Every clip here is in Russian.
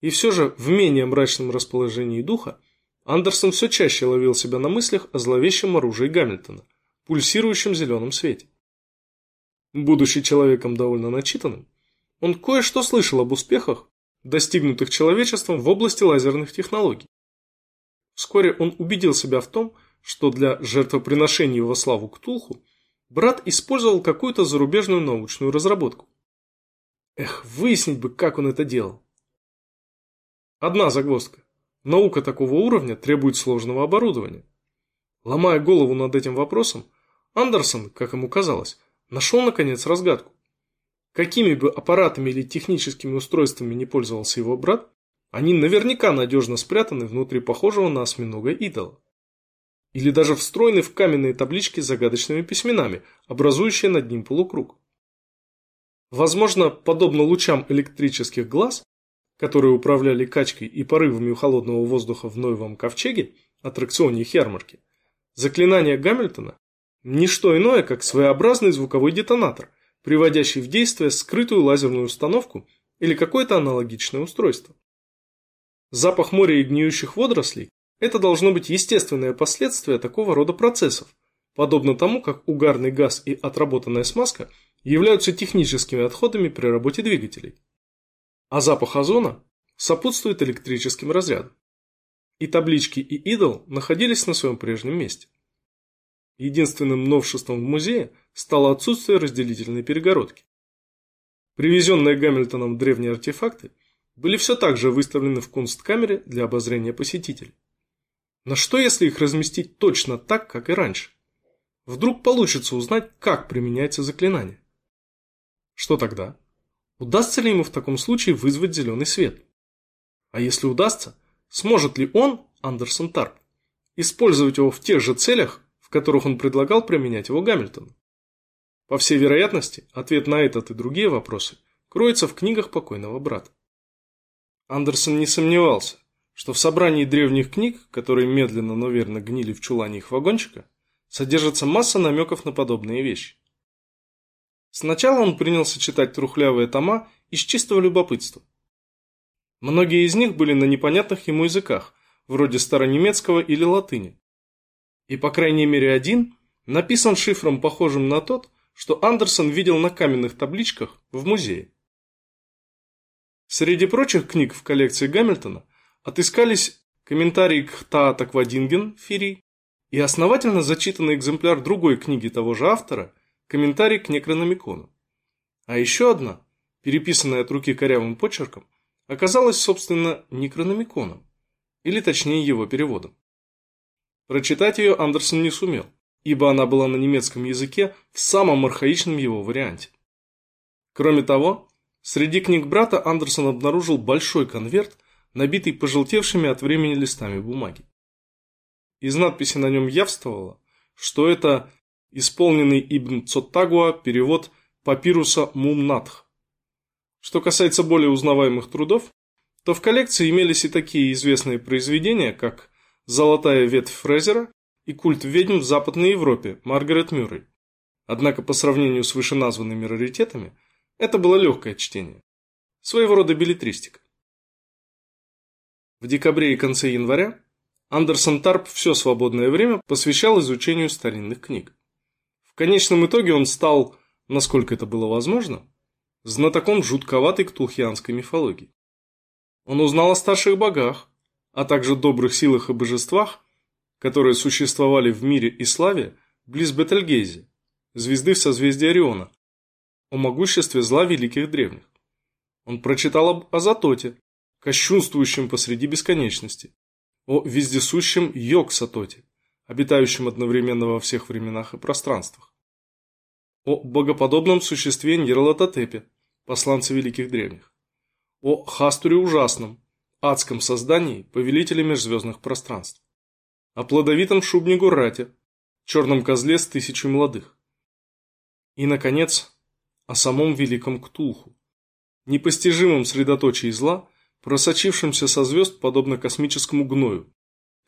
И все же в менее мрачном расположении духа Андерсон все чаще ловил себя на мыслях о зловещем оружии Гамильтона, пульсирующем зеленом свете. Будучи человеком довольно начитанным, он кое-что слышал об успехах, достигнутых человечеством в области лазерных технологий. Вскоре он убедил себя в том, что для жертвоприношения во славу Ктулху брат использовал какую-то зарубежную научную разработку. Эх, выяснить бы, как он это делал. Одна загвоздка. Наука такого уровня требует сложного оборудования. Ломая голову над этим вопросом, Андерсон, как ему казалось, нашел наконец разгадку. Какими бы аппаратами или техническими устройствами не пользовался его брат, они наверняка надежно спрятаны внутри похожего на осьминога идола. Или даже встроены в каменные таблички с загадочными письменами, образующие над ним полукруг. Возможно, подобно лучам электрических глаз, которые управляли качкой и порывами холодного воздуха в Ноевом ковчеге, аттракционе их ярмарки, заклинание Гамильтона – не что иное, как своеобразный звуковой детонатор – приводящий в действие скрытую лазерную установку или какое-то аналогичное устройство. Запах моря и гниющих водорослей – это должно быть естественное последствие такого рода процессов, подобно тому, как угарный газ и отработанная смазка являются техническими отходами при работе двигателей. А запах озона сопутствует электрическим разрядам. И таблички и идол находились на своем прежнем месте. Единственным новшеством в музее стало отсутствие разделительной перегородки. Привезенные Гамильтоном древние артефакты были все так же выставлены в кунсткамере для обозрения посетителей. Но что если их разместить точно так, как и раньше? Вдруг получится узнать, как применяется заклинание. Что тогда? Удастся ли ему в таком случае вызвать зеленый свет? А если удастся, сможет ли он, Андерсон Тарп, использовать его в тех же целях, в которых он предлагал применять его Гамильтону? По всей вероятности, ответ на этот и другие вопросы кроется в книгах покойного брата. Андерсон не сомневался, что в собрании древних книг, которые медленно, но верно гнили в чулане их вагончика, содержится масса намеков на подобные вещи. Сначала он принялся читать трухлявые тома из чистого любопытства. Многие из них были на непонятных ему языках, вроде старонемецкого или латыни, и по крайней мере один написан шифром, похожим на тот, что Андерсон видел на каменных табличках в музее. Среди прочих книг в коллекции Гамильтона отыскались комментарии к Таатаквадинген Фири и основательно зачитанный экземпляр другой книги того же автора, комментарий к Некрономикону. А еще одна, переписанная от руки корявым почерком, оказалась, собственно, Некрономиконом, или точнее его переводом. Прочитать ее Андерсон не сумел, ибо она была на немецком языке в самом архаичном его варианте. Кроме того, среди книг брата Андерсон обнаружил большой конверт, набитый пожелтевшими от времени листами бумаги. Из надписи на нем явствовало, что это исполненный Ибн Цоттагуа перевод папируса Мумнатх. Что касается более узнаваемых трудов, то в коллекции имелись и такие известные произведения, как «Золотая ветвь Фрезера» и «Культ ведьм в Западной Европе» Маргарет Мюррей. Однако по сравнению с вышеназванными раритетами, это было легкое чтение. Своего рода билетристика. В декабре и конце января Андерсон Тарп все свободное время посвящал изучению старинных книг. В конечном итоге он стал, насколько это было возможно, знатоком жутковатой ктулхианской мифологии. Он узнал о старших богах, а также добрых силах и божествах, которые существовали в мире и славе близ Бетельгейзе, звезды в созвездии Ориона, о могуществе зла великих древних. Он прочитал об Азатоте, кощунствующем посреди бесконечности, о вездесущем Йог-Сатоте, обитающем одновременно во всех временах и пространствах, о богоподобном существе Нерлатотепе, посланце великих древних, о Хастуре Ужасном, адском создании повелителя межзвездных пространств, о плодовитом шубне Гурате, черном козле с тысячей молодых. И, наконец, о самом великом Ктулху, непостижимом средоточии зла, просочившемся со звезд подобно космическому гною,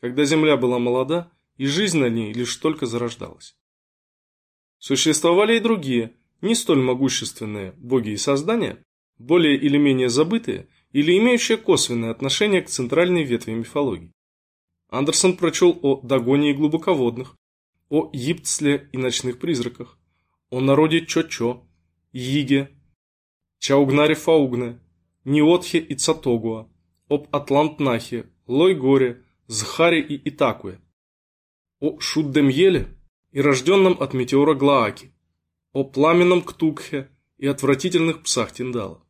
когда Земля была молода и жизнь на ней лишь только зарождалась. Существовали и другие, не столь могущественные боги и создания, более или менее забытые или имеющая косвенное отношение к центральной ветви мифологии. Андерсон прочел о Дагоне и глубоководных, о Ипцле и ночных призраках, о народе Чо-Чо, Йиге, Чаугнаре-Фаугне, Ниотхе и Цатогуа, об Атлантнахе, Лойгоре, Зхаре и Итакуе, о Шуддемьеле и рожденном от метеора Глааки, о пламенном Ктукхе и отвратительных псах Тиндала.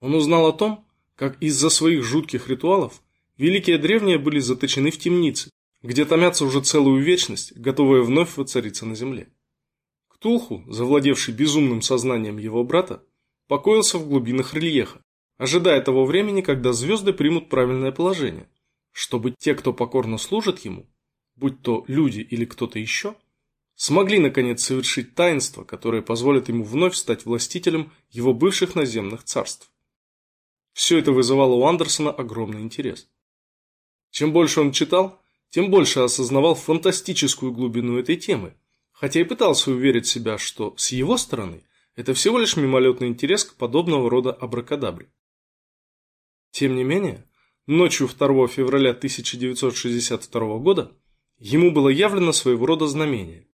Он узнал о том, как из-за своих жутких ритуалов великие древние были заточены в темнице, где томятся уже целую вечность, готовые вновь воцариться на земле. Ктулху, завладевший безумным сознанием его брата, покоился в глубинах рельефа, ожидая того времени, когда звезды примут правильное положение, чтобы те, кто покорно служит ему, будь то люди или кто-то еще, смогли наконец совершить таинство, которое позволит ему вновь стать властителем его бывших наземных царств. Все это вызывало у Андерсона огромный интерес. Чем больше он читал, тем больше осознавал фантастическую глубину этой темы, хотя и пытался уверить себя, что с его стороны это всего лишь мимолетный интерес к подобного рода абракадабре. Тем не менее, ночью 2 февраля 1962 года ему было явлено своего рода знамение.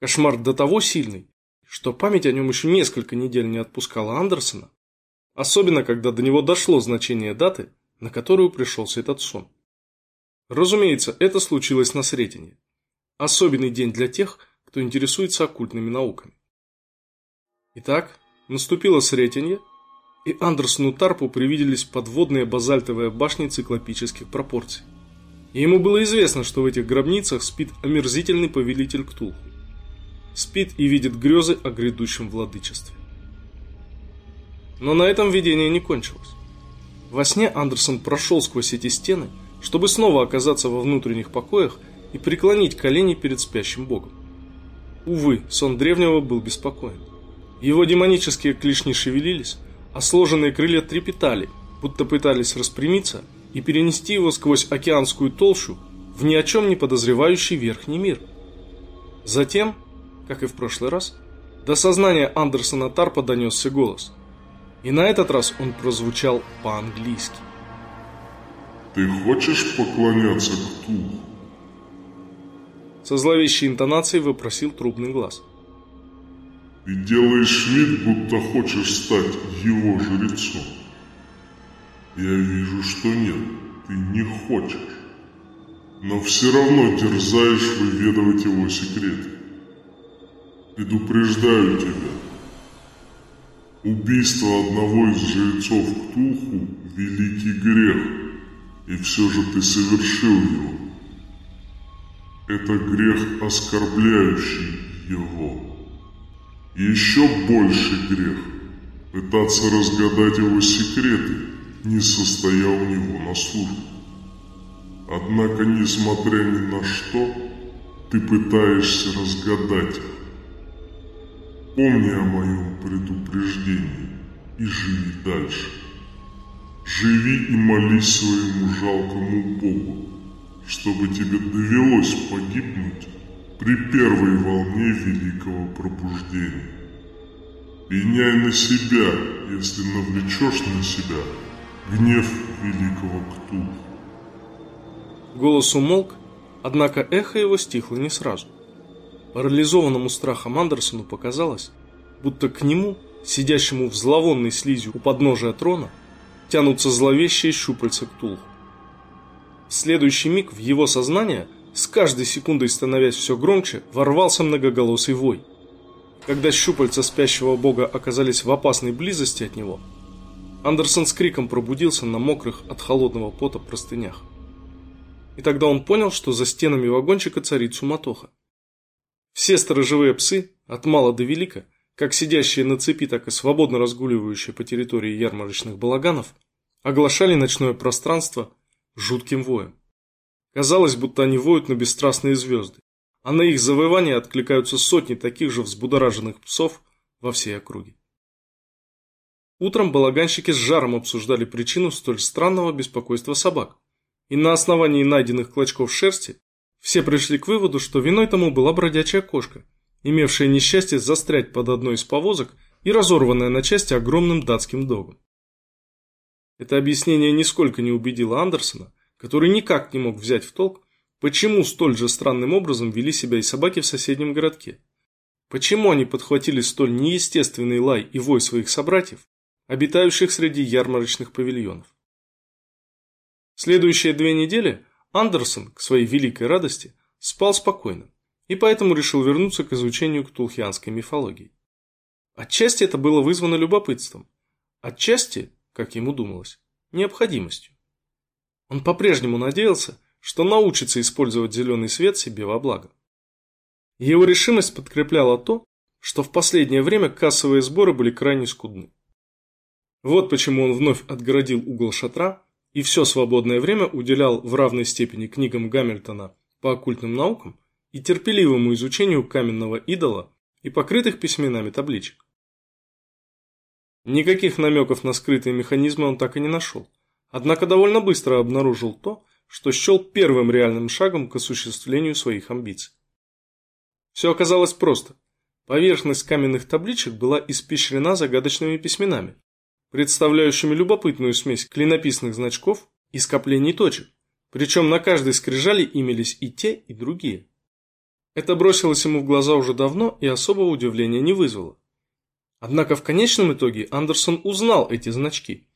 Кошмар до того сильный, что память о нем еще несколько недель не отпускала Андерсона, особенно когда до него дошло значение даты, на которую пришелся этот сон. Разумеется, это случилось на Сретенье. Особенный день для тех, кто интересуется оккультными науками. Итак, наступило Сретенье, и Андерсону Тарпу привиделись подводные базальтовые башни циклопических пропорций. Ему было известно, что в этих гробницах спит омерзительный повелитель Ктулху. Спит и видит грезы о грядущем владычестве. Но на этом видение не кончилось. Во сне Андерсон прошел сквозь эти стены, чтобы снова оказаться во внутренних покоях и преклонить колени перед спящим богом. Увы, сон древнего был беспокоен. Его демонические клешни шевелились, а сложенные крылья трепетали, будто пытались распрямиться и перенести его сквозь океанскую толщу в ни о чем не подозревающий верхний мир. Затем, как и в прошлый раз, до сознания Андерсона Тарпа донесся голос. И на этот раз он прозвучал по-английски. «Ты хочешь поклоняться Ктулху?» Со зловещей интонацией вопросил трубный глаз. Ты делаешь вид, будто хочешь стать его жрецом. Я вижу, что нет, ты не хочешь. Но все равно дерзаешь выведывать его секреты. Предупреждаю тебя. Убийство одного из жрецов Ктулху – великий грех, и все же ты совершил его. Это грех, оскорбляющий его. Еще больше грех – пытаться разгадать его секреты, не состоя у него на службе. Однако, несмотря ни на что, ты пытаешься разгадать их. Помни о моем предупреждении и живи дальше. Живи и молись своему жалкому Богу, чтобы тебе довелось погибнуть при первой волне великого пробуждения. Пеняй на себя, если навлечешь на себя гнев великого Ктулху. Голос умолк, однако эхо его стихло не сразу. Парализованному страхом Андерсону показалось, будто к нему, сидящему в зловонной слизью у подножия трона, тянутся зловещие щупальца Ктулху. В следующий миг в его сознание – с каждой секундой становясь все громче, ворвался многоголосый вой. Когда щупальца спящего бога оказались в опасной близости от него, Андерсон с криком пробудился на мокрых от холодного пота простынях. И тогда он понял, что за стенами вагончика царит суматоха. Все сторожевые псы, от мала до велика, как сидящие на цепи, так и свободно разгуливающие по территории ярмарочных балаганов, оглашали ночное пространство жутким воем. Казалось, будто они воют на бесстрастные звезды, а на их завывание откликаются сотни таких же взбудораженных псов во всей округе. Утром балаганщики с жаром обсуждали причину столь странного беспокойства собак, и на основании найденных клочков шерсти все пришли к выводу, что виной тому была бродячая кошка, имевшая несчастье застрять под одной из повозок и разорванная на части огромным датским догом. Это объяснение нисколько не убедило Андерсона, который никак не мог взять в толк, почему столь же странным образом вели себя и собаки в соседнем городке. Почему они подхватили столь неестественный лай и вой своих собратьев, обитающих среди ярмарочных павильонов. Следующие две недели Андерсон, к своей великой радости, спал спокойно и поэтому решил вернуться к изучению ктулхианской мифологии. Отчасти это было вызвано любопытством, отчасти, как ему думалось, необходимостью. Он по-прежнему надеялся, что научится использовать зеленый свет себе во благо. Его решимость подкрепляла то, что в последнее время кассовые сборы были крайне скудны. Вот почему он вновь отгородил угол шатра и все свободное время уделял в равной степени книгам Гамильтона по оккультным наукам и терпеливому изучению каменного идола и покрытых письменами табличек. Никаких намеков на скрытые механизмы он так и не нашел, однако довольно быстро обнаружил то, что счел первым реальным шагом к осуществлению своих амбиций. Все оказалось просто. Поверхность каменных табличек была испещрена загадочными письменами, представляющими любопытную смесь клинописных значков и скоплений точек, причем на каждой скрижали имелись и те, и другие. Это бросилось ему в глаза уже давно и особого удивления не вызвало. Однако в конечном итоге Андерсон узнал эти значки.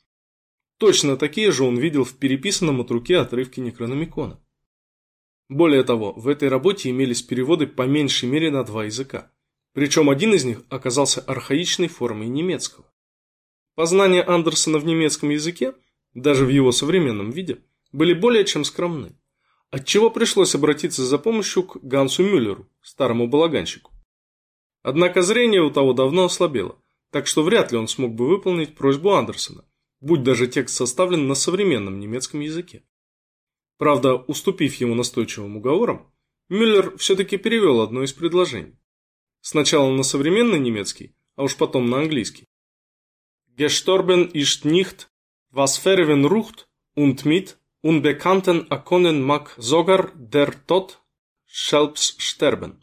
Точно такие же он видел в переписанном от руки отрывке Некрономикона. Более того, в этой работе имелись переводы по меньшей мере на два языка. Причем один из них оказался архаичной формой немецкого. Познания Андерсона в немецком языке, даже в его современном виде, были более чем скромны, отчего пришлось обратиться за помощью к Гансу Мюллеру, старому балаганщику. Однако зрение у того давно ослабело, так что вряд ли он смог бы выполнить просьбу Андерсона, будь даже текст составлен на современном немецком языке. Правда, уступив ему настойчивым уговорам, Мюллер все-таки перевел одно из предложений. Sначала на современный немецкий, а уж потом на английский. Gestorben ist nicht, was verwen rucht, und mit unbekannten Akonnen mag sogar der Tod selbst sterben.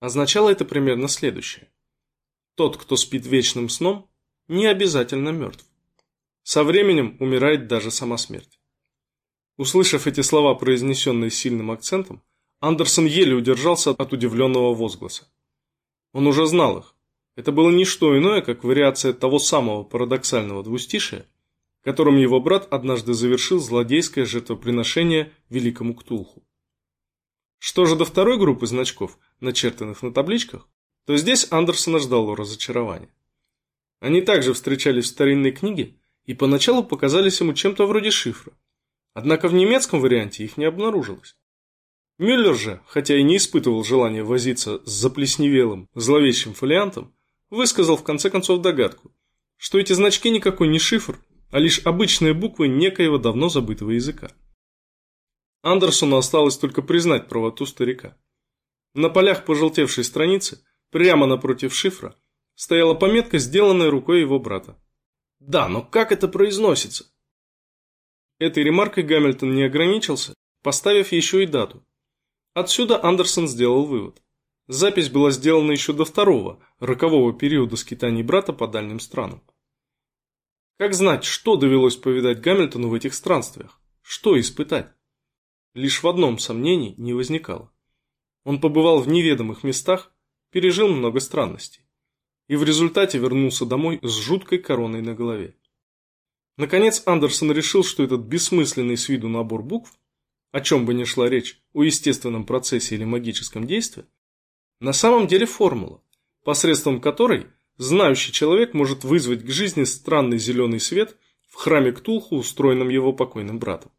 Означало это примерно следующее. Тот, кто спит вечным сном, не обязательно мертв. Со временем умирает даже сама смерть. Услышав эти слова, произнесенные сильным акцентом, Андерсон еле удержался от удивленного возгласа. Он уже знал их, это было не что иное, как вариация того самого парадоксального двустишия, которым его брат однажды завершил злодейское жертвоприношение великому Ктулху. Что же до второй группы значков, начертанных на табличках, то здесь Андерсона ждало разочарование. Они также встречались в старинной книге и поначалу показались ему чем-то вроде шифра. Однако в немецком варианте их не обнаружилось. Мюллер же, хотя и не испытывал желания возиться с заплесневелым, зловещим фолиантом, высказал в конце концов догадку, что эти значки никакой не шифр, а лишь обычные буквы некоего давно забытого языка. Андерсону осталось только признать правоту старика. На полях пожелтевшей страницы, прямо напротив шифра, стояла пометка, сделанная рукой его брата. Да, но как это произносится? Этой ремаркой Гамильтон не ограничился, поставив еще и дату. Отсюда Андерсон сделал вывод. Запись была сделана еще до второго, рокового периода скитаний брата по дальним странам. Как знать, что довелось повидать Гамильтону в этих странствиях? Что испытать? Лишь в одном сомнений не возникало. Он побывал в неведомых местах, пережил много странностей. И в результате вернулся домой с жуткой короной на голове. Наконец Андерсон решил, что этот бессмысленный с виду набор букв, о чем бы ни шла речь, о естественном процессе или магическом действии, на самом деле формула, посредством которой знающий человек может вызвать к жизни странный зеленый свет в храме Ктулху, устроенном его покойным братом.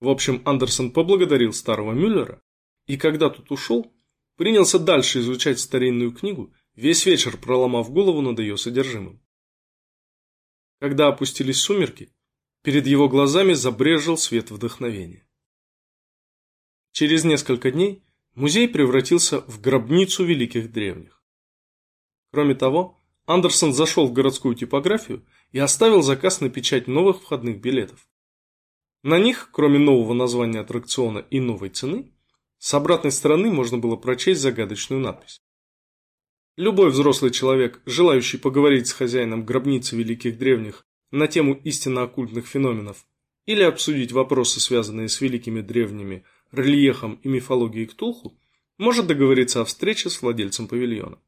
В общем, Андерсон поблагодарил старого Мюллера, и когда тот ушел, принялся дальше изучать старинную книгу, весь вечер проломав голову над ее содержимым. Когда опустились сумерки, перед его глазами забрежил свет вдохновения. Через несколько дней Музей превратился в гробницу великих древних. Кроме того, Андерсон зашел в городскую типографию и оставил заказ на печать новых входных билетов. На них, кроме нового названия аттракциона и новой цены, с обратной стороны можно было прочесть загадочную надпись. Любой взрослый человек, желающий поговорить с хозяином гробницы великих древних на тему истинно оккультных феноменов или обсудить вопросы, связанные с великими древними рельефом и мифологией Ктулху, может договориться о встрече с владельцем павильона.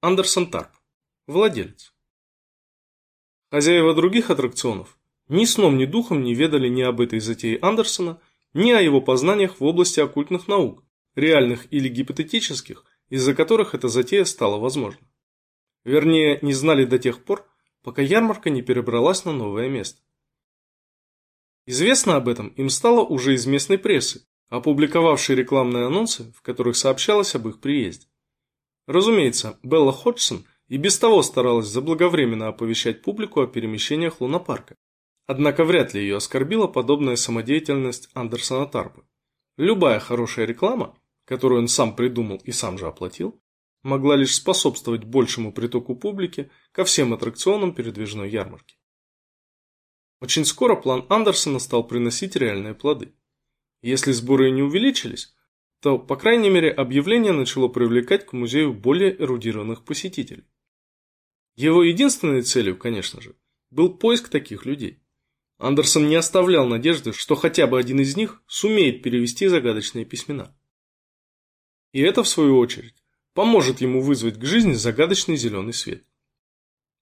Андерсон Тарп. Владелец. Хозяева других аттракционов ни сном, ни духом не ведали ни об этой затее Андерсона, ни о его познаниях в области оккультных наук, реальных или гипотетических, из-за которых эта затея стала возможна. Вернее, не знали до тех пор, пока ярмарка не перебралась на новое место. Известно об этом им стало уже из местной прессы, опубликовавшей рекламные анонсы, в которых сообщалось об их приезде. Разумеется, Белла Ходжсон и без того старалась заблаговременно оповещать публику о перемещениях лунопарка. Однако вряд ли ее оскорбила подобная самодеятельность Андерсона Тарпа. Любая хорошая реклама, которую он сам придумал и сам же оплатил, могла лишь способствовать большему притоку публики ко всем аттракционам передвижной ярмарки. Очень скоро план Андерсона стал приносить реальные плоды. Если сборы не увеличились, то, по крайней мере, объявление начало привлекать к музею более эрудированных посетителей. Его единственной целью, конечно же, был поиск таких людей. Андерсон не оставлял надежды, что хотя бы один из них сумеет перевести загадочные письмена. И это, в свою очередь, поможет ему вызвать к жизни загадочный зеленый свет.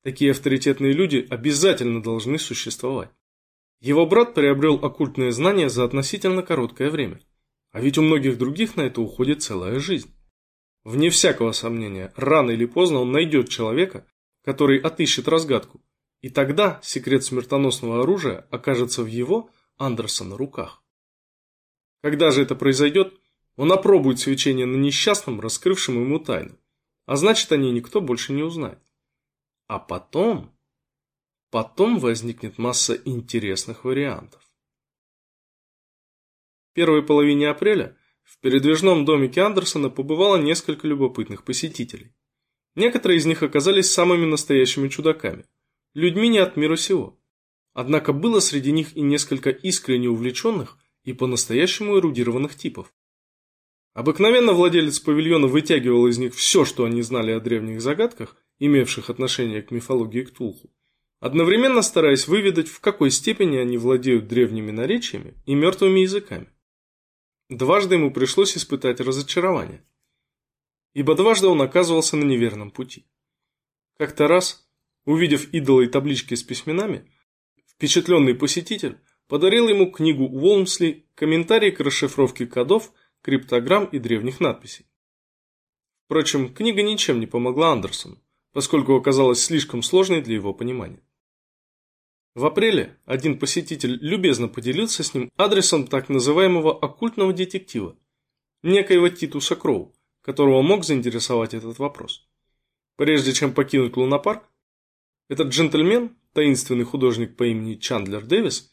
Такие авторитетные люди обязательно должны существовать. Его брат приобрел оккультные знания за относительно короткое время, а ведь у многих других на это уходит целая жизнь. Вне всякого сомнения, рано или поздно он найдет человека, который отыщет разгадку, и тогда секрет смертоносного оружия окажется в его, Андерсона, руках. Когда же это произойдет, он опробует свечение на несчастном, раскрывшем ему тайну, а значит о ней никто больше не узнает. А потом... Потом возникнет масса интересных вариантов. В первой половине апреля в передвижном домике Андерсона побывало несколько любопытных посетителей. Некоторые из них оказались самыми настоящими чудаками, людьми не от мира сего. Однако было среди них и несколько искренне увлеченных и по-настоящему эрудированных типов. Обыкновенно владелец павильона вытягивал из них все, что они знали о древних загадках, имевших отношение к мифологии Ктулху, одновременно стараясь выведать, в какой степени они владеют древними наречиями и мертвыми языками. Дважды ему пришлось испытать разочарование, ибо дважды он оказывался на неверном пути. Как-то раз, увидев идола и таблички с письменами, впечатленный посетитель подарил ему книгу Уолмсли «Комментарии к расшифровке кодов, криптограмм и древних надписей». Впрочем, книга ничем не помогла Андерсону, поскольку оказалась слишком сложной для его понимания. В апреле один посетитель любезно поделился с ним адресом так называемого оккультного детектива, некоего Титуса Кроу, которого мог заинтересовать этот вопрос. Прежде чем покинуть лунопарк, этот джентльмен, таинственный художник по имени Чандлер Дэвис,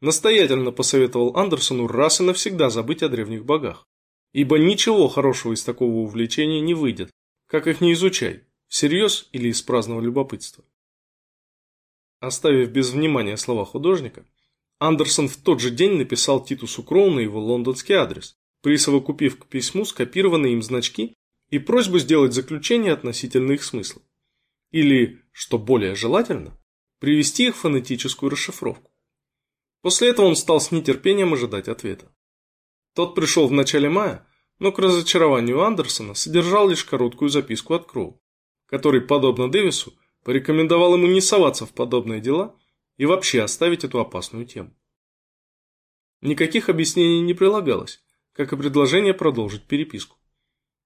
настоятельно посоветовал Андерсону раз и навсегда забыть о древних богах, ибо ничего хорошего из такого увлечения не выйдет, как их не изучай, всерьез или из праздного любопытства. Оставив без внимания слова художника, Андерсон в тот же день написал Титусу Кроу на его лондонский адрес, присовокупив к письму скопированные им значки и просьбу сделать заключение относительно их смысла. Или, что более желательно, привести их в фонетическую расшифровку. После этого он стал с нетерпением ожидать ответа. Тот пришел в начале мая, но к разочарованию Андерсона содержал лишь короткую записку от Кроу, который, подобно Дэвису, порекомендовал ему не соваться в подобные дела и вообще оставить эту опасную тему. Никаких объяснений не прилагалось, как и предложение продолжить переписку.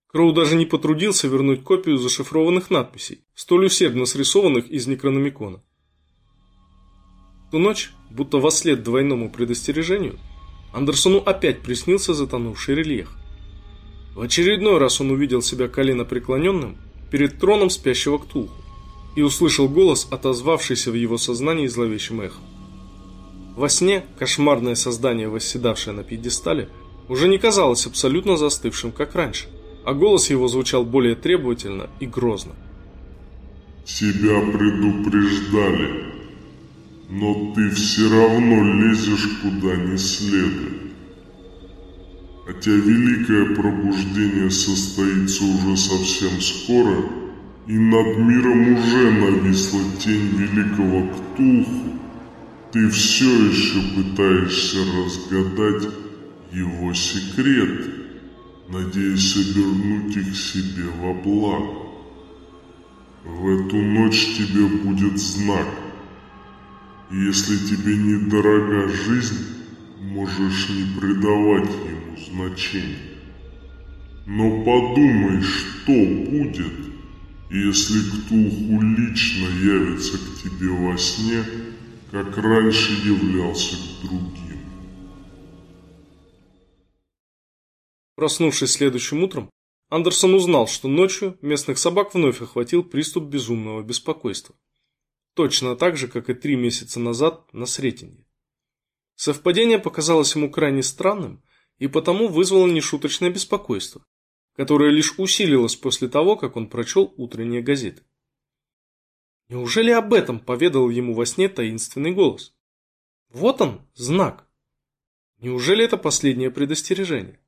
Кроу даже не потрудился вернуть копию зашифрованных надписей, столь усердно срисованных из Некрономикона. Ту ночь, будто во след двойному предостережению, Андерсону опять приснился затонувший рельеф. В очередной раз он увидел себя колено преклоненным перед троном спящего Ктулху и услышал голос, отозвавшийся в его сознании зловещим эхом. Во сне кошмарное создание, восседавшее на пьедестале, уже не казалось абсолютно застывшим, как раньше, а голос его звучал более требовательно и грозно. «Тебя предупреждали, но ты все равно лезешь куда не следует. Хотя великое пробуждение состоится уже совсем скоро, и над миром уже нависла тень великого Ктулху, ты все еще пытаешься разгадать его секреты, надеясь обернуть их себе во благо. В эту ночь тебе будет знак. Если тебе недорога жизнь, можешь не придавать ему значения. Но подумай, что будет, если Ктулху лично явится к тебе во сне, как раньше являлся к другим. Проснувшись следующим утром, Андерсон узнал, что ночью местных собак вновь охватил приступ безумного беспокойства. Точно так же, как и три месяца назад на Сретенье. Совпадение показалось ему крайне странным и потому вызвало нешуточное беспокойство, которое лишь усилилось после того, как он прочел утренние газеты. Неужели об этом поведал ему во сне таинственный голос? Вот он, знак. Неужели это последнее предостережение?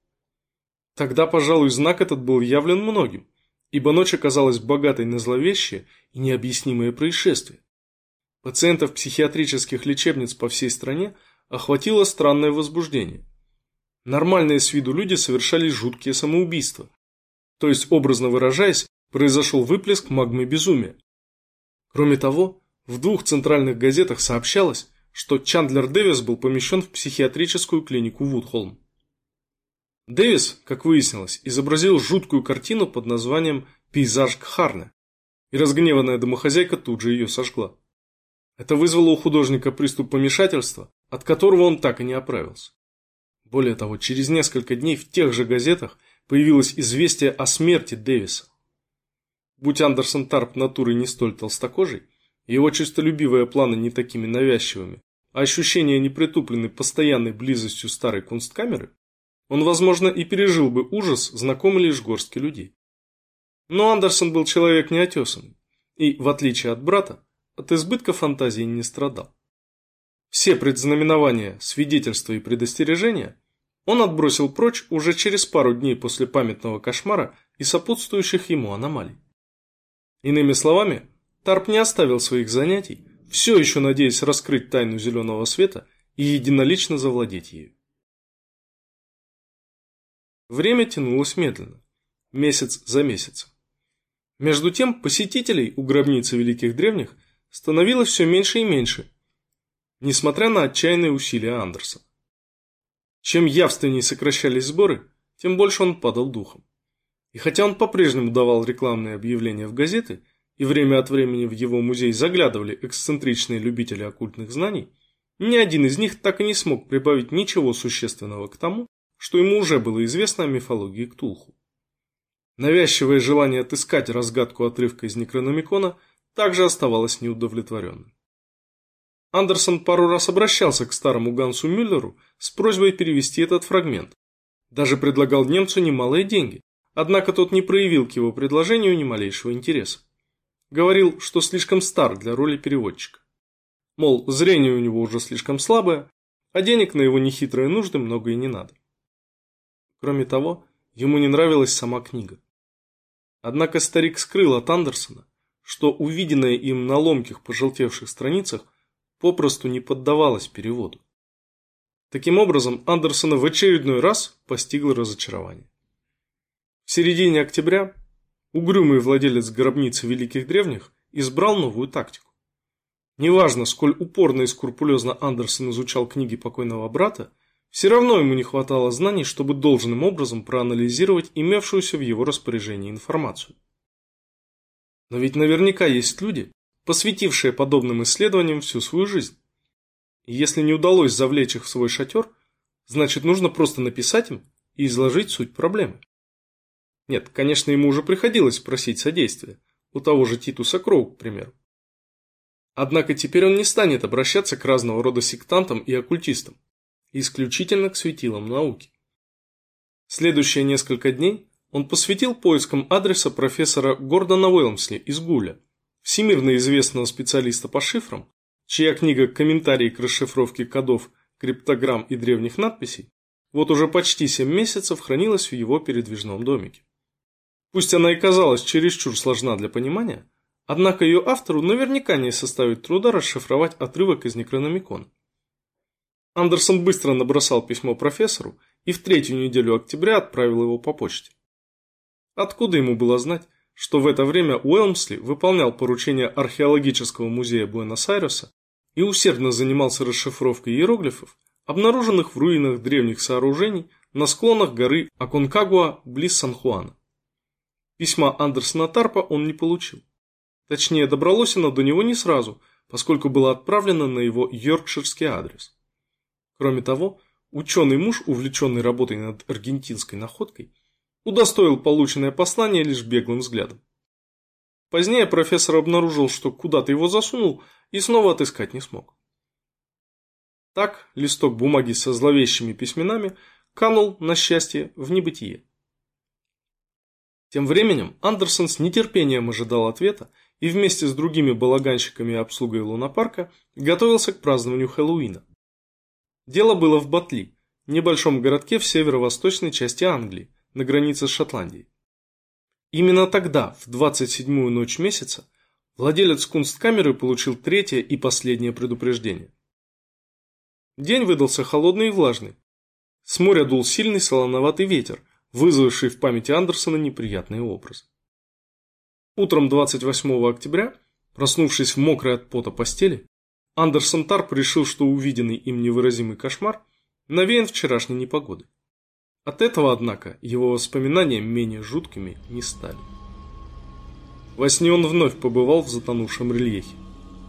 Тогда, пожалуй, знак этот был явлен многим, ибо ночь оказалась богатой на зловещие и необъяснимые происшествия. Пациентов психиатрических лечебниц по всей стране охватило странное возбуждение. Нормальные с виду люди совершали жуткие самоубийства. То есть, образно выражаясь, произошел выплеск магмы безумия. Кроме того, в двух центральных газетах сообщалось, что Чандлер Дэвис был помещен в психиатрическую клинику Вудхолм. Дэвис, как выяснилось, изобразил жуткую картину под названием «Пейзаж Кхарны», и разгневанная домохозяйка тут же ее сожгла. Это вызвало у художника приступ помешательства, от которого он так и не оправился. Более того, через несколько дней в тех же газетах появилось известие о смерти Дэвиса. Будь Андерсон Тарп натурой не столь толстокожей, его честолюбивые планы не такими навязчивыми, а ощущение непритупленной постоянной близостью старой кунсткамеры, он, возможно, и пережил бы ужас, знакомый лишь горстке людей. Но Андерсон был человек неотесанный и, в отличие от брата, от избытка фантазии не страдал. Все предзнаменования, свидетельства и предостережения он отбросил прочь уже через пару дней после памятного кошмара и сопутствующих ему аномалий. Иными словами, Тарп не оставил своих занятий, все еще надеясь раскрыть тайну зеленого света и единолично завладеть ею. Время тянулось медленно, месяц за месяцем. Между тем, посетителей у гробницы великих древних становилось все меньше и меньше, несмотря на отчаянные усилия Андерса. Чем явственнее сокращались сборы, тем больше он падал духом. И хотя он по-прежнему давал рекламные объявления в газеты, и время от времени в его музей заглядывали эксцентричные любители оккультных знаний, ни один из них так и не смог прибавить ничего существенного к тому, что ему уже было известно о мифологии Ктулху. Навязчивое желание отыскать разгадку отрывка из Некрономикона также оставалось неудовлетворенным. Андерсон пару раз обращался к старому Гансу Мюллеру с просьбой перевести этот фрагмент. Даже предлагал немцу немалые деньги, однако тот не проявил к его предложению ни малейшего интереса. Говорил, что слишком стар для роли переводчика. Мол, зрение у него уже слишком слабое, а денег на его нехитрые нужды много и не надо. Кроме того, ему не нравилась сама книга. Однако старик скрыл от Андерсона, что увиденное им на ломких пожелтевших страницах попросту не поддавалось переводу. Таким образом, Андерсона в очередной раз постигло разочарование. В середине октября угрюмый владелец гробницы великих древних избрал новую тактику. Неважно, сколь упорно и скрупулезно Андерсон изучал книги покойного брата, все равно ему не хватало знаний, чтобы должным образом проанализировать имевшуюся в его распоряжении информацию. Но ведь наверняка есть люди, посвятившие подобным исследованиям всю свою жизнь. Если не удалось завлечь их в свой шатер, значит нужно просто написать им и изложить суть проблемы. Нет, конечно, ему уже приходилось просить содействия, у того же Титуса Кроу, к примеру. Однако теперь он не станет обращаться к разного рода сектантам и оккультистам исключительно к светилам науки. Следующие несколько дней он посвятил поискам адреса профессора Гордона Уэлмсли из Гуля, всемирно известного специалиста по шифрам, чья книга «Комментарии к расшифровке кодов, криптограмм и древних надписей» вот уже почти 7 месяцев хранилась в его передвижном домике. Пусть она и казалась чересчур сложна для понимания, однако ее автору наверняка не составит труда расшифровать отрывок из Некрономикона. Андерсон быстро набросал письмо профессору и в третью неделю октября отправил его по почте. Откуда ему было знать, что в это время Уэлмсли выполнял поручение археологического музея Буэнос-Айреса и усердно занимался расшифровкой иероглифов, обнаруженных в руинах древних сооружений на склонах горы Аконкагуа близ Сан-Хуана. Письма Андерсона Тарпа он не получил. Точнее, добралось оно до него не сразу, поскольку было отправлено на его йоркширский адрес. Кроме того, ученый муж, увлеченный работой над аргентинской находкой, удостоил полученное послание лишь беглым взглядом. Позднее профессор обнаружил, что куда-то его засунул и снова отыскать не смог. Так листок бумаги со зловещими письменами канул, на счастье, в небытие. Тем временем Андерсон с нетерпением ожидал ответа и вместе с другими балаганщиками и обслугой лунопарка готовился к празднованию Хэллоуина. Дело было в Батли, небольшом городке в северо-восточной части Англии, на границе с Шотландией. Именно тогда, в 27-ю ночь месяца, владелец кунсткамеры получил третье и последнее предупреждение. День выдался холодный и влажный. С моря дул сильный солоноватый ветер, вызвавший в памяти Андерсона неприятный образ. Утром 28 октября, проснувшись в мокрой от пота постели, Андерсон Тарп решил, что увиденный им невыразимый кошмар навеян вчерашней непогодой. От этого, однако, его воспоминания менее жуткими не стали. Во сне он вновь побывал в затонувшем рельефе.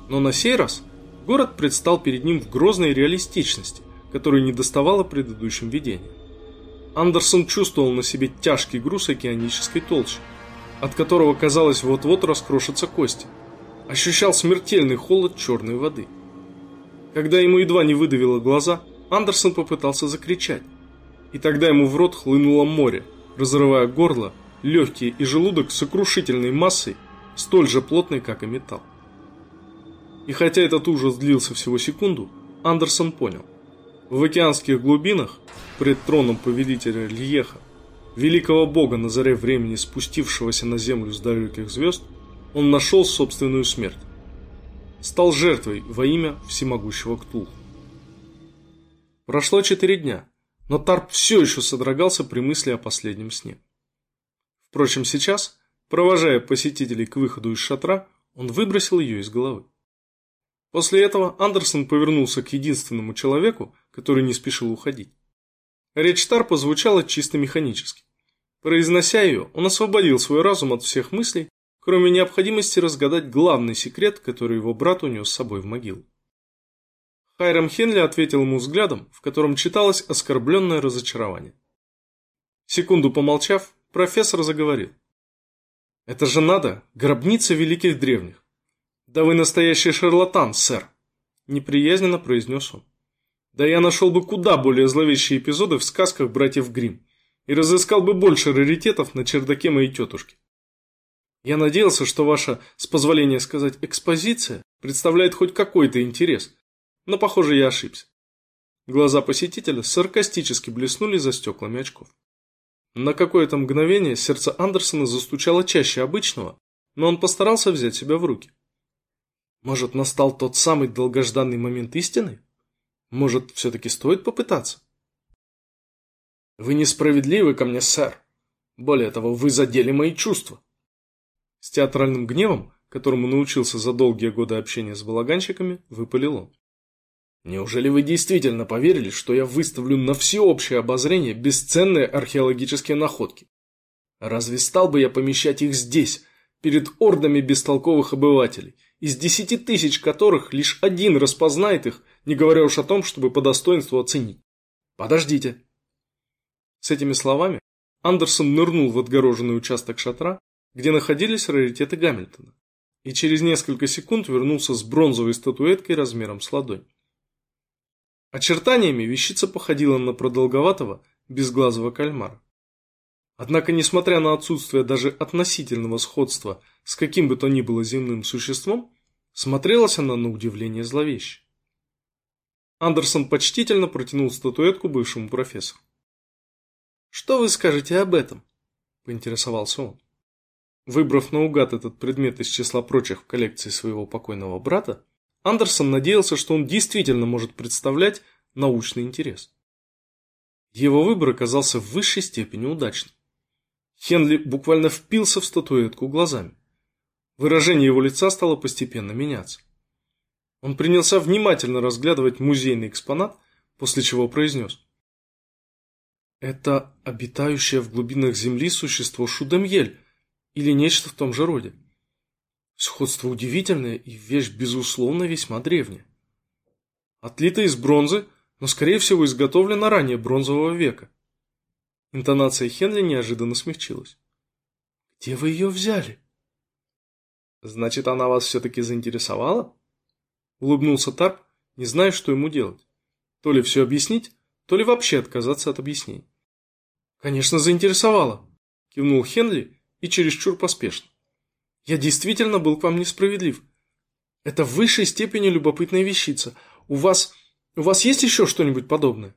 Но на сей раз город предстал перед ним в грозной реалистичности, которой не доставало предыдущим видениям. Андерсон чувствовал на себе тяжкий груз океанической толщи, от которого, казалось, вот-вот раскрошатся кости. Ощущал смертельный холод черной воды. Когда ему едва не выдавило глаза, Андерсон попытался закричать. И тогда ему в рот хлынуло море, разрывая горло, легкие и желудок сокрушительной массой, столь же плотной, как и металл. И хотя этот ужас длился всего секунду, Андерсон понял. В океанских глубинах пред троном повелителя Льеха, великого бога на заре времени спустившегося на землю с далеких звезд, он нашел собственную смерть. Стал жертвой во имя всемогущего Ктулху. Прошло четыре дня, но Тарп все еще содрогался при мысли о последнем сне. Впрочем, сейчас, провожая посетителей к выходу из шатра, он выбросил ее из головы. После этого Андерсон повернулся к единственному человеку, который не спешил уходить. Речь Тарпа звучала чисто механически. Произнося ее, он освободил свой разум от всех мыслей, кроме необходимости разгадать главный секрет, который его брат унес с собой в могилу. Хайрам Хенли ответил ему взглядом, в котором читалось оскорбленное разочарование. Секунду помолчав, профессор заговорил. «Это же надо, гробница великих древних. Да вы настоящий шарлатан, сэр!» Неприязненно произнес он. Да я нашел бы куда более зловещие эпизоды в сказках братьев Гримм и разыскал бы больше раритетов на чердаке моей тетушки. Я надеялся, что ваша, с позволения сказать, экспозиция представляет хоть какой-то интерес, но, похоже, я ошибся. Глаза посетителя саркастически блеснули за стеклами очков. На какое-то мгновение сердце Андерсона застучало чаще обычного, но он постарался взять себя в руки. Может, настал тот самый долгожданный момент истины? Может, все-таки стоит попытаться? Вы несправедливы ко мне, сэр. Более того, вы задели мои чувства. С театральным гневом, которому научился за долгие годы общения с балаганщиками, выпалил он. Неужели вы действительно поверили, что я выставлю на всеобщее обозрение бесценные археологические находки? Разве стал бы я помещать их здесь, перед ордами бестолковых обывателей, из десяти тысяч которых лишь один распознает их не говоря уж о том, чтобы по достоинству оценить. Подождите. С этими словами Андерсон нырнул в отгороженный участок шатра, где находились раритеты Гамильтона, и через несколько секунд вернулся с бронзовой статуэткой размером с ладонь. Очертаниями вещица походила на продолговатого, безглазого кальмара. Однако, несмотря на отсутствие даже относительного сходства с каким бы то ни было земным существом, смотрелась она на удивление зловеще. Андерсон почтительно протянул статуэтку бывшему профессору. «Что вы скажете об этом?» – поинтересовался он. Выбрав наугад этот предмет из числа прочих в коллекции своего покойного брата, Андерсон надеялся, что он действительно может представлять научный интерес. Его выбор оказался в высшей степени удачным. Хенли буквально впился в статуэтку глазами. Выражение его лица стало постепенно меняться. Он принялся внимательно разглядывать музейный экспонат, после чего произнес. «Это обитающее в глубинах Земли существо Шудемьель или нечто в том же роде. Сходство удивительное и вещь, безусловно, весьма древняя. Отлита из бронзы, но, скорее всего, изготовлена ранее бронзового века. Интонация Хенли неожиданно смягчилась. «Где вы ее взяли?» «Значит, она вас все-таки заинтересовала?» Улыбнулся Тарп, не зная, что ему делать. То ли все объяснить, то ли вообще отказаться от объяснений. «Конечно, заинтересовала», – кивнул Хенли и чересчур поспешно. «Я действительно был к вам несправедлив. Это в высшей степени любопытная вещица. У вас... у вас есть еще что-нибудь подобное?»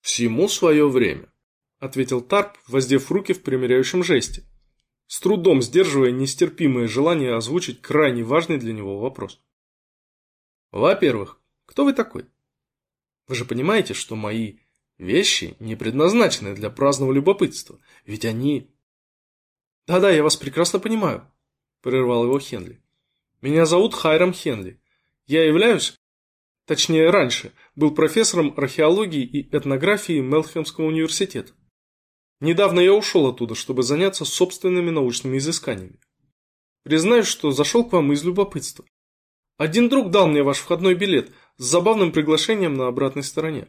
«Всему свое время», – ответил Тарп, воздев руки в примиряющем жесте, с трудом сдерживая нестерпимое желание озвучить крайне важный для него вопрос. Во-первых, кто вы такой? Вы же понимаете, что мои вещи не предназначены для праздного любопытства, ведь они... Да-да, я вас прекрасно понимаю, прервал его Хенли. Меня зовут Хайрам Хенли. Я являюсь, точнее раньше, был профессором археологии и этнографии Мелхемского университета. Недавно я ушел оттуда, чтобы заняться собственными научными изысканиями. Признаюсь, что зашел к вам из любопытства. Один друг дал мне ваш входной билет с забавным приглашением на обратной стороне.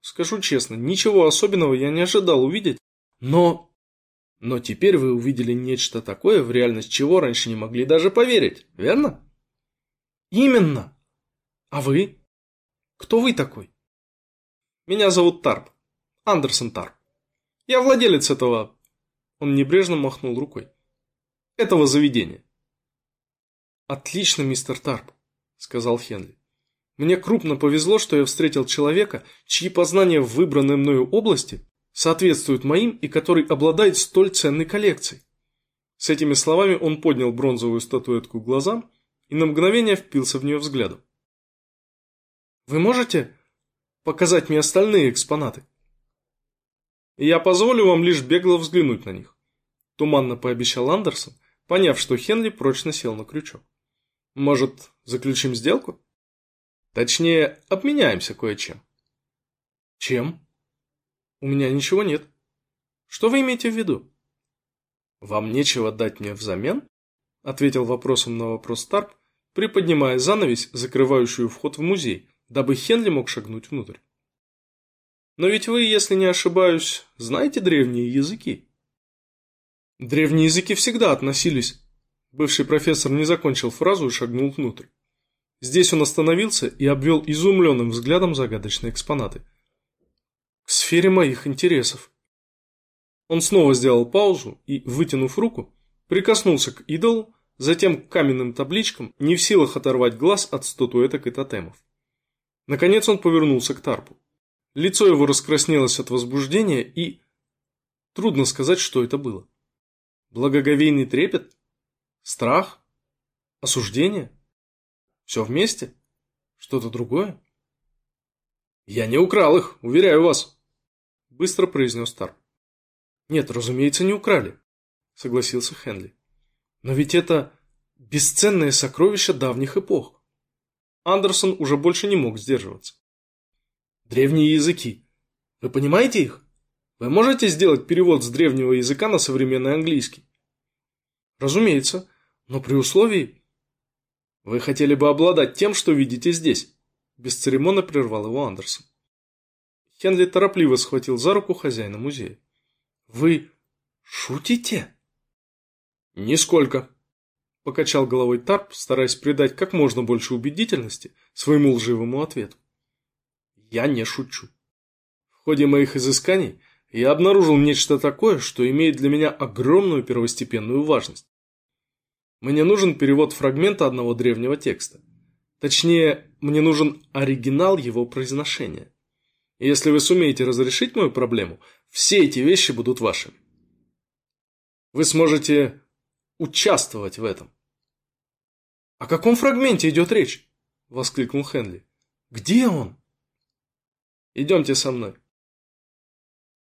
Скажу честно, ничего особенного я не ожидал увидеть, но... Но теперь вы увидели нечто такое, в реальность чего раньше не могли даже поверить, верно? Именно. А вы? Кто вы такой? Меня зовут Тарп. Андерсон Тарп. Я владелец этого... Он небрежно махнул рукой. Этого заведения. «Отлично, мистер Тарп», — сказал Хенли. «Мне крупно повезло, что я встретил человека, чьи познания в выбранной мною области соответствуют моим и который обладает столь ценной коллекцией». С этими словами он поднял бронзовую статуэтку к глазам и на мгновение впился в нее взглядом. «Вы можете показать мне остальные экспонаты?» «Я позволю вам лишь бегло взглянуть на них», – туманно пообещал Андерсон, поняв, что Хенли прочно сел на крючок. Может, заключим сделку? Точнее, обменяемся кое-чем. Чем? У меня ничего нет. Что вы имеете в виду? Вам нечего дать мне взамен? Ответил вопросом на вопрос Тарп, приподнимая занавесь, закрывающую вход в музей, дабы Хенли мог шагнуть внутрь. Но ведь вы, если не ошибаюсь, знаете древние языки? Древние языки всегда относились Бывший профессор не закончил фразу и шагнул внутрь. Здесь он остановился и обвел изумленным взглядом загадочные экспонаты. К сфере моих интересов. Он снова сделал паузу и, вытянув руку, прикоснулся к идолу, затем к каменным табличкам, не в силах оторвать глаз от статуэток и тотемов. Наконец он повернулся к Тарпу. Лицо его раскраснелось от возбуждения и... Трудно сказать, что это было. Благоговейный трепет Страх? Осуждение? Все вместе? Что-то другое? Я не украл их, уверяю вас, быстро произнес Тар. Нет, разумеется, не украли, согласился Хенли. Но ведь это бесценное сокровище давних эпох. Андерсон уже больше не мог сдерживаться. Древние языки. Вы понимаете их? Вы можете сделать перевод с древнего языка на современный английский? Разумеется, но при условии... Вы хотели бы обладать тем, что видите здесь. Бесцеремонно прервал его Андерсон. Хенли торопливо схватил за руку хозяина музея. Вы шутите? Нисколько. Покачал головой Тарп, стараясь придать как можно больше убедительности своему лживому ответу. Я не шучу. В ходе моих изысканий я обнаружил нечто такое, что имеет для меня огромную первостепенную важность. Мне нужен перевод фрагмента одного древнего текста. Точнее, мне нужен оригинал его произношения. Если вы сумеете разрешить мою проблему, все эти вещи будут вашими. Вы сможете участвовать в этом. «О каком фрагменте идет речь?» – воскликнул Хенли. «Где он?» «Идемте со мной».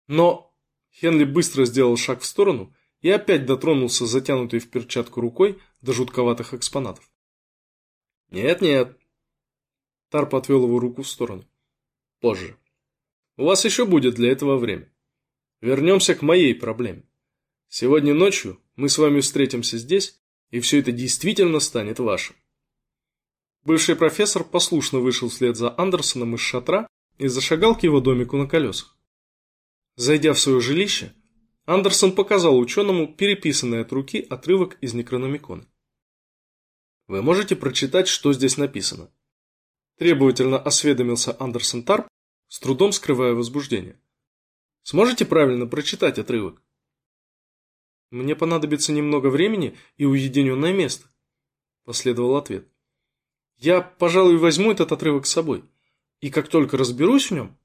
Но Хенли быстро сделал шаг в сторону и опять дотронулся затянутой в перчатку рукой до жутковатых экспонатов. «Нет-нет». Тарп отвел его руку в сторону. «Позже. У вас еще будет для этого время. Вернемся к моей проблеме. Сегодня ночью мы с вами встретимся здесь, и все это действительно станет вашим». Бывший профессор послушно вышел вслед за Андерсоном из шатра и зашагал к его домику на колесах. Зайдя в свое жилище, Андерсон показал ученому переписанный от руки отрывок из Некрономикона. Вы можете прочитать, что здесь написано. Требовательно осведомился Андерсон Тарп, с трудом скрывая возбуждение. Сможете правильно прочитать отрывок? Мне понадобится немного времени и уединенное место, последовал ответ. Я, пожалуй, возьму этот отрывок с собой. И как только разберусь в нем...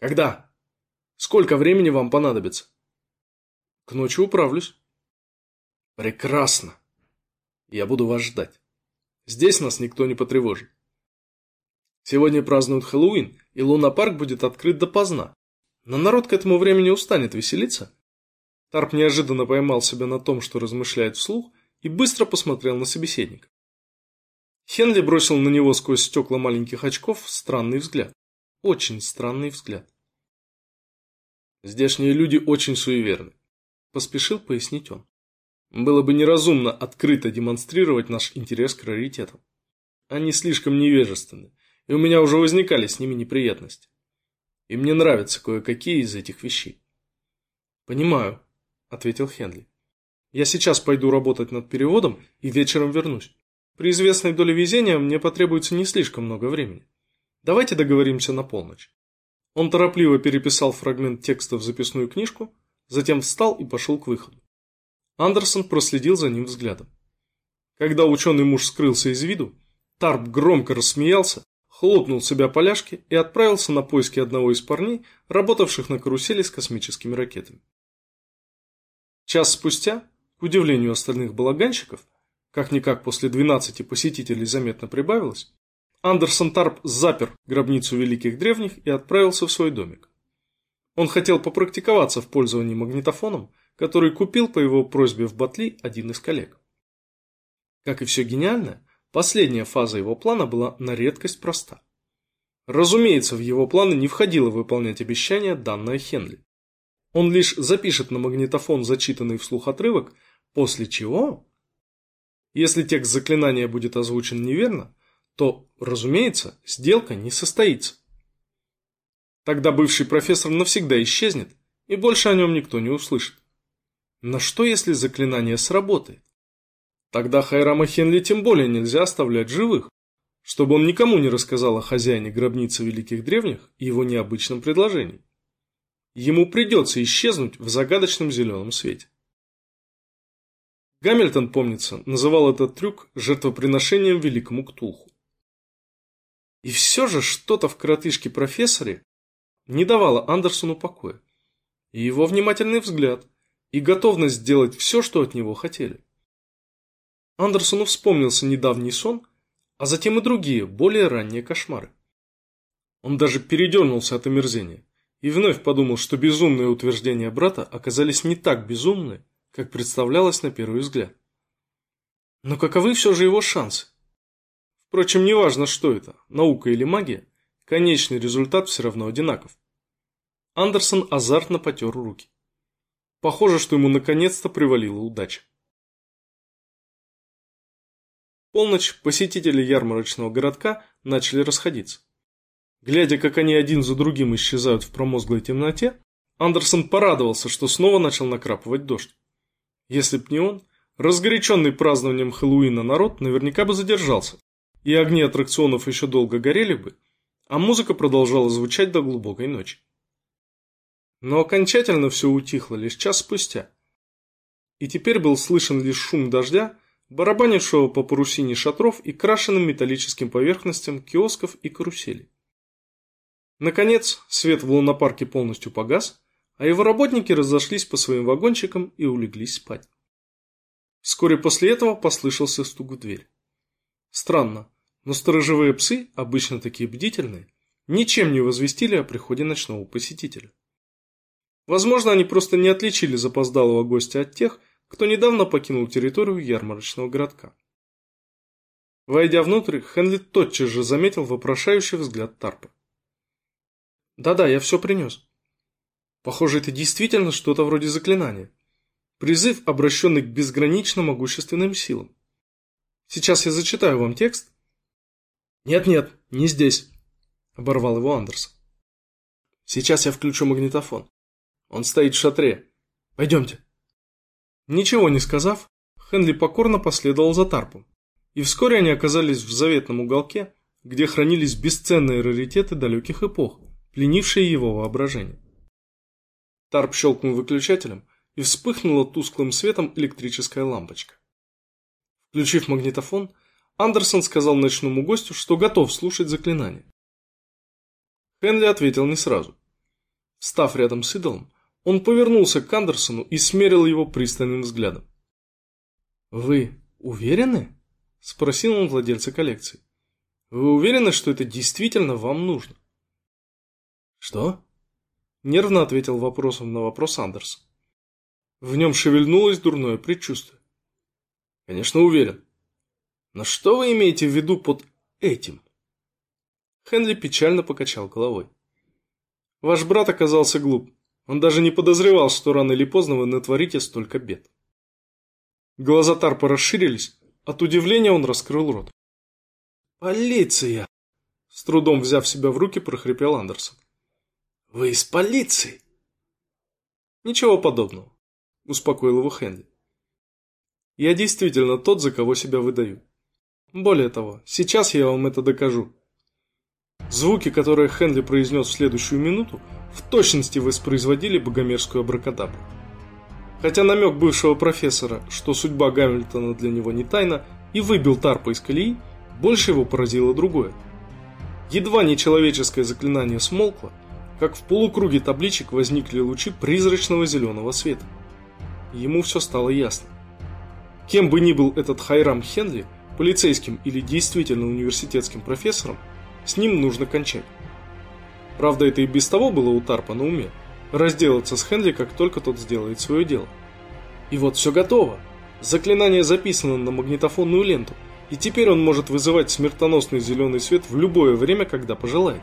Когда? Сколько времени вам понадобится? К ночи управлюсь. Прекрасно. Я буду вас ждать. Здесь нас никто не потревожит. Сегодня празднуют Хэллоуин, и луна-парк будет открыт допоздна. Но народ к этому времени устанет веселиться. Тарп неожиданно поймал себя на том, что размышляет вслух, и быстро посмотрел на собеседника. Хенли бросил на него сквозь стекла маленьких очков странный взгляд. Очень странный взгляд. Здешние люди очень суеверны, поспешил пояснить он. Было бы неразумно открыто демонстрировать наш интерес к раритетам. Они слишком невежественны, и у меня уже возникали с ними неприятности. И мне нравятся кое-какие из этих вещей. Понимаю, ответил Хенли. Я сейчас пойду работать над переводом и вечером вернусь. При известной доле везения мне потребуется не слишком много времени. Давайте договоримся на полночь. Он торопливо переписал фрагмент текста в записную книжку, затем встал и пошел к выходу. Андерсон проследил за ним взглядом. Когда ученый муж скрылся из виду, Тарп громко рассмеялся, хлопнул себя по ляжке и отправился на поиски одного из парней, работавших на карусели с космическими ракетами. Час спустя, к удивлению остальных балаганщиков, как-никак после 12 посетителей заметно прибавилось, Андерсон Тарп запер гробницу великих древних и отправился в свой домик. Он хотел попрактиковаться в пользовании магнитофоном, который купил по его просьбе в Батли один из коллег. Как и все гениальное, последняя фаза его плана была на редкость проста. Разумеется, в его планы не входило выполнять обещание, данное Хенли. Он лишь запишет на магнитофон зачитанный вслух отрывок, после чего, если текст заклинания будет озвучен неверно, то, разумеется, сделка не состоится. Тогда бывший профессор навсегда исчезнет, и больше о нем никто не услышит. Но что, если заклинание сработает? Тогда Хайрама Хенли тем более нельзя оставлять живых, чтобы он никому не рассказал о хозяине гробницы великих древних и его необычном предложении. Ему придется исчезнуть в загадочном зеленом свете. Гамильтон, помнится, называл этот трюк жертвоприношением великому Ктулху. И все же что-то в коротышке-профессоре не давало Андерсону покоя. И его внимательный взгляд, и готовность сделать все, что от него хотели. Андерсону вспомнился недавний сон, а затем и другие, более ранние кошмары. Он даже передернулся от омерзения и вновь подумал, что безумные утверждения брата оказались не так безумны, как представлялось на первый взгляд. Но каковы все же его шансы? Впрочем, неважно, что это, наука или магия, конечный результат все равно одинаков. Андерсон азартно потер руки. Похоже, что ему наконец-то привалила удача. Полночь посетители ярмарочного городка начали расходиться. Глядя, как они один за другим исчезают в промозглой темноте, Андерсон порадовался, что снова начал накрапывать дождь. Если б не он, разгоряченный празднованием Хэллоуина народ наверняка бы задержался, и огни аттракционов еще долго горели бы, а музыка продолжала звучать до глубокой ночи. Но окончательно все утихло лишь час спустя. И теперь был слышен лишь шум дождя, барабанившего по парусине шатров и крашенным металлическим поверхностям киосков и каруселей. Наконец, свет в лунопарке полностью погас, а его работники разошлись по своим вагончикам и улеглись спать. Вскоре после этого послышался стук в дверь. Странно, но сторожевые псы, обычно такие бдительные, ничем не возвестили о приходе ночного посетителя. Возможно, они просто не отличили запоздалого гостя от тех, кто недавно покинул территорию ярмарочного городка. Войдя внутрь, Хенли тотчас же заметил вопрошающий взгляд Тарпа. «Да-да, я все принес». Похоже, это действительно что-то вроде заклинания. Призыв, обращенный к безгранично могущественным силам. Сейчас я зачитаю вам текст. Нет-нет, не здесь, оборвал его Андерсон. Сейчас я включу магнитофон. Он стоит в шатре. Пойдемте. Ничего не сказав, Хенли покорно последовал за Тарпом. И вскоре они оказались в заветном уголке, где хранились бесценные раритеты далеких эпох, пленившие его воображение. Тарп щелкнул выключателем, и вспыхнула тусклым светом электрическая лампочка. Включив магнитофон, Андерсон сказал ночному гостю, что готов слушать заклинание. Хенли ответил не сразу. Став рядом с идолом, он повернулся к Андерсону и смерил его пристальным взглядом. «Вы уверены?» – спросил он владельца коллекции. «Вы уверены, что это действительно вам нужно?» «Что?» – нервно ответил вопросом на вопрос Андерсон. В нем шевельнулось дурное предчувствие. Конечно, уверен. Но что вы имеете в виду под этим? Хенли печально покачал головой. Ваш брат оказался глуп. Он даже не подозревал, что рано или поздно вы натворите столько бед. Глаза Тарпа расширились. От удивления он раскрыл рот. «Полиция!» С трудом взяв себя в руки, прохрипел Андерсон. «Вы из полиции?» «Ничего подобного. – успокоил его Хенли. «Я действительно тот, за кого себя выдаю. Более того, сейчас я вам это докажу». Звуки, которые Хенли произнес в следующую минуту, в точности воспроизводили богомерзкую абракадабру. Хотя намек бывшего профессора, что судьба Гамильтона для него не тайна, и выбил Тарпа из колеи, больше его поразило другое. Едва нечеловеческое заклинание смолкло, как в полукруге табличек возникли лучи призрачного зеленого света ему все стало ясно. Кем бы ни был этот Хайрам Хенли, полицейским или действительно университетским профессором, с ним нужно кончать. Правда, это и без того было у Тарпа на уме, разделаться с Хенли, как только тот сделает свое дело. И вот все готово. Заклинание записано на магнитофонную ленту, и теперь он может вызывать смертоносный зеленый свет в любое время, когда пожелает.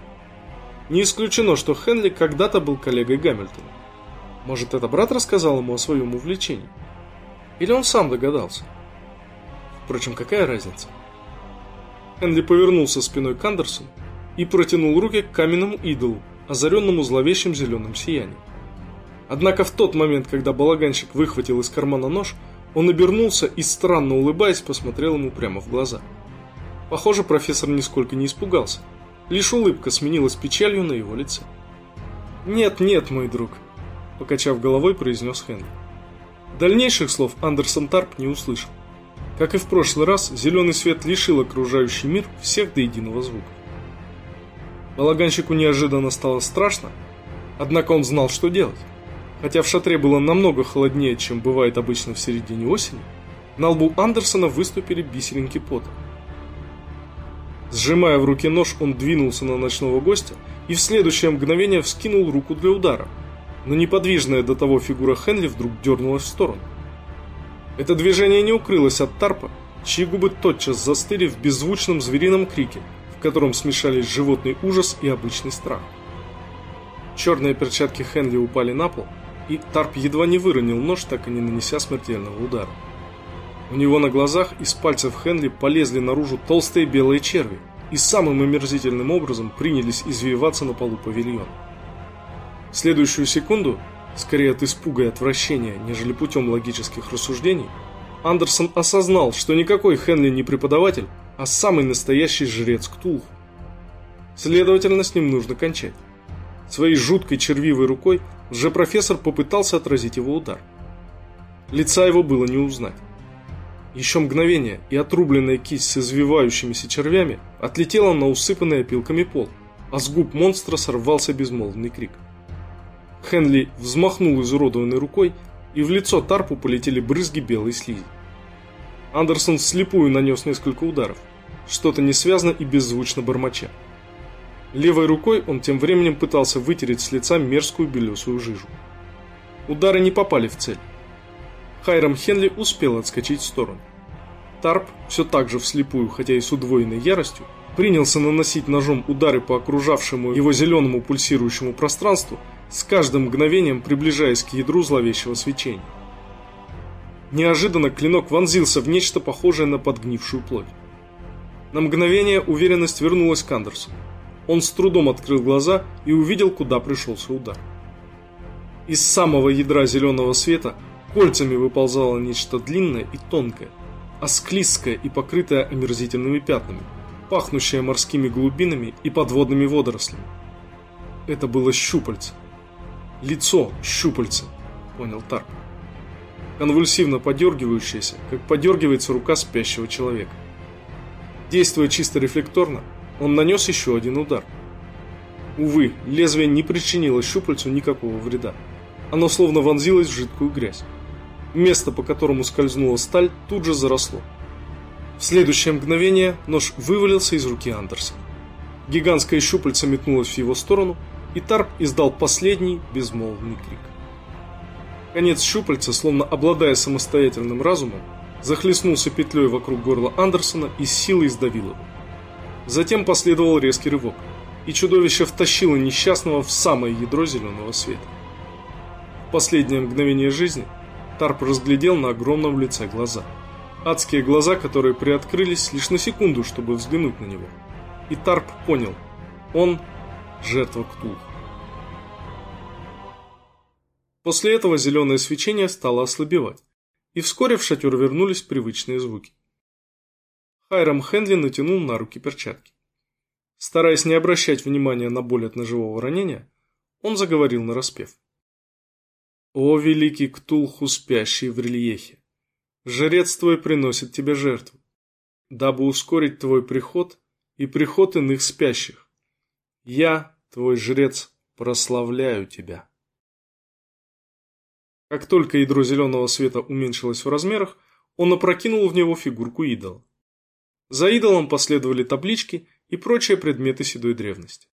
Не исключено, что Хенли когда-то был коллегой Гамильтона. Может, это брат рассказал ему о своем увлечении? Или он сам догадался? Впрочем, какая разница? Энли повернулся спиной к Андерсону и протянул руки к каменному идолу, озаренному зловещим зеленым сиянием. Однако в тот момент, когда балаганщик выхватил из кармана нож, он обернулся и, странно улыбаясь, посмотрел ему прямо в глаза. Похоже, профессор нисколько не испугался. Лишь улыбка сменилась печалью на его лице. «Нет, нет, мой друг», покачав головой, произнес Хенри. Дальнейших слов Андерсон Тарп не услышал. Как и в прошлый раз, зеленый свет лишил окружающий мир всех до единого звука. Балаганщику неожиданно стало страшно, однако он знал, что делать. Хотя в шатре было намного холоднее, чем бывает обычно в середине осени, на лбу Андерсона выступили бисеринки пота. Сжимая в руке нож, он двинулся на ночного гостя и в следующее мгновение вскинул руку для удара – но неподвижная до того фигура Хенли вдруг дернулась в сторону. Это движение не укрылось от Тарпа, чьи губы тотчас застыли в беззвучном зверином крике, в котором смешались животный ужас и обычный страх. Черные перчатки Хенли упали на пол, и Тарп едва не выронил нож, так и не нанеся смертельного удара. У него на глазах из пальцев Хенли полезли наружу толстые белые черви и самым омерзительным образом принялись извиваться на полу павильона. В следующую секунду, скорее от испуга и отвращения, нежели путем логических рассуждений, Андерсон осознал, что никакой Хенли не преподаватель, а самый настоящий жрец Ктулху. Следовательно, с ним нужно кончать. Своей жуткой червивой рукой лже-профессор попытался отразить его удар. Лица его было не узнать. Еще мгновение, и отрубленная кисть с извивающимися червями отлетела на усыпанный опилками пол, а с губ монстра сорвался безмолвный крик. Хенли взмахнул изуродованной рукой, и в лицо Тарпу полетели брызги белой слизи. Андерсон вслепую нанес несколько ударов, что-то несвязно и беззвучно бормоча. Левой рукой он тем временем пытался вытереть с лица мерзкую белесую жижу. Удары не попали в цель. Хайрам Хенли успел отскочить в сторону. Тарп, все так же вслепую, хотя и с удвоенной яростью, принялся наносить ножом удары по окружавшему его зеленому пульсирующему пространству, с каждым мгновением приближаясь к ядру зловещего свечения. Неожиданно клинок вонзился в нечто похожее на подгнившую плоть. На мгновение уверенность вернулась к Андерсу. Он с трудом открыл глаза и увидел, куда пришелся удар. Из самого ядра зеленого света кольцами выползало нечто длинное и тонкое, осклизкое и покрытое омерзительными пятнами, пахнущее морскими глубинами и подводными водорослями. Это было щупальце. Лицо щупальце, понял Тарп. Конвульсивно подергивающееся, как подергивается рука спящего человека. Действуя чисто рефлекторно, он нанес еще один удар. Увы, лезвие не причинило щупальцу никакого вреда. Оно словно вонзилось в жидкую грязь. Место, по которому скользнула сталь, тут же заросло. В следующее мгновение нож вывалился из руки Андерсона. Гигантское щупальце метнулось в его сторону, и Тарп издал последний безмолвный крик. Конец щупальца, словно обладая самостоятельным разумом, захлестнулся петлей вокруг горла Андерсона и с силой сдавил его. Затем последовал резкий рывок, и чудовище втащило несчастного в самое ядро зеленого света. В последнее мгновение жизни Тарп разглядел на огромном лице глаза. Адские глаза, которые приоткрылись лишь на секунду, чтобы взглянуть на него. И Тарп понял, он жертва Ктулха. После этого зеленое свечение стало ослабевать, и вскоре в шатер вернулись привычные звуки. Хайрам Хенли натянул на руки перчатки. Стараясь не обращать внимания на боль от ножевого ранения, он заговорил на распев. «О, великий Ктулху, спящий в рельефе! Жрец твой приносит тебе жертву, дабы ускорить твой приход и приход иных спящих. Я, твой жрец, прославляю тебя». Как только ядро зеленого света уменьшилось в размерах, он опрокинул в него фигурку идола. За идолом последовали таблички и прочие предметы седой древности.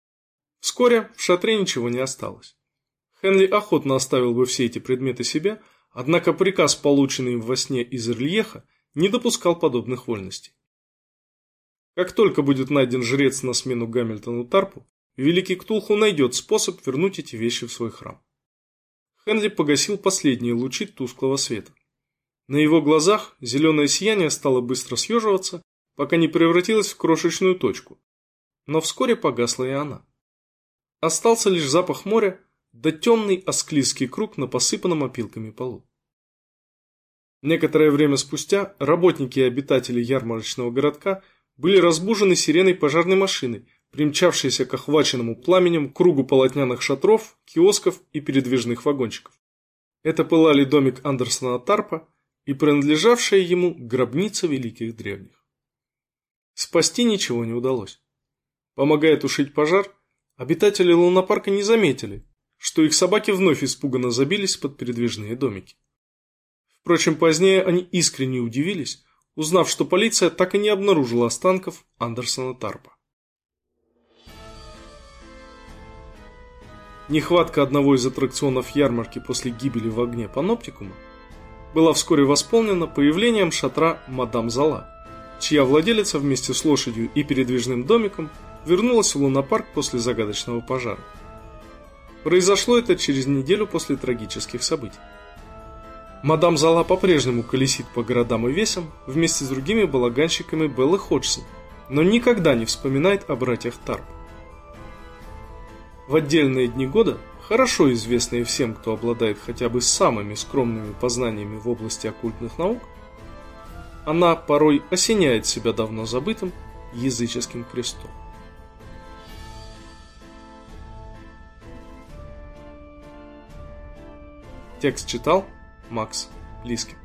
Вскоре в шатре ничего не осталось. Хенли охотно оставил бы все эти предметы себе, однако приказ, полученный им во сне из Ирльеха, не допускал подобных вольностей. Как только будет найден жрец на смену Гамильтону Тарпу, Великий Ктулху найдет способ вернуть эти вещи в свой храм. Хенли погасил последние лучи тусклого света. На его глазах зеленое сияние стало быстро съеживаться, пока не превратилась в крошечную точку. Но вскоре погасла и она. Остался лишь запах моря да темный осклизкий круг на посыпанном опилками полу. Некоторое время спустя работники и обитатели ярмарочного городка были разбужены сиреной пожарной машины, примчавшейся к охваченному пламенем кругу полотняных шатров, киосков и передвижных вагончиков. Это пылали домик Андерсона Тарпа и принадлежавшая ему гробница великих древних. Спасти ничего не удалось. Помогая тушить пожар, обитатели лунопарка не заметили, что их собаки вновь испуганно забились под передвижные домики. Впрочем, позднее они искренне удивились, узнав, что полиция так и не обнаружила останков Андерсона Тарпа. Нехватка одного из аттракционов ярмарки после гибели в огне паноптикума была вскоре восполнена появлением шатра «Мадам Зала», чья владелица вместе с лошадью и передвижным домиком вернулась в лунопарк после загадочного пожара. Произошло это через неделю после трагических событий. Мадам Зала по-прежнему колесит по городам и весям вместе с другими балаганщиками Беллы Ходжсон, но никогда не вспоминает о братьях Тарп. В отдельные дни года, хорошо известные всем, кто обладает хотя бы самыми скромными познаниями в области оккультных наук, она порой осеняет себя давно забытым языческим крестом. Текст читал Макс Лискин.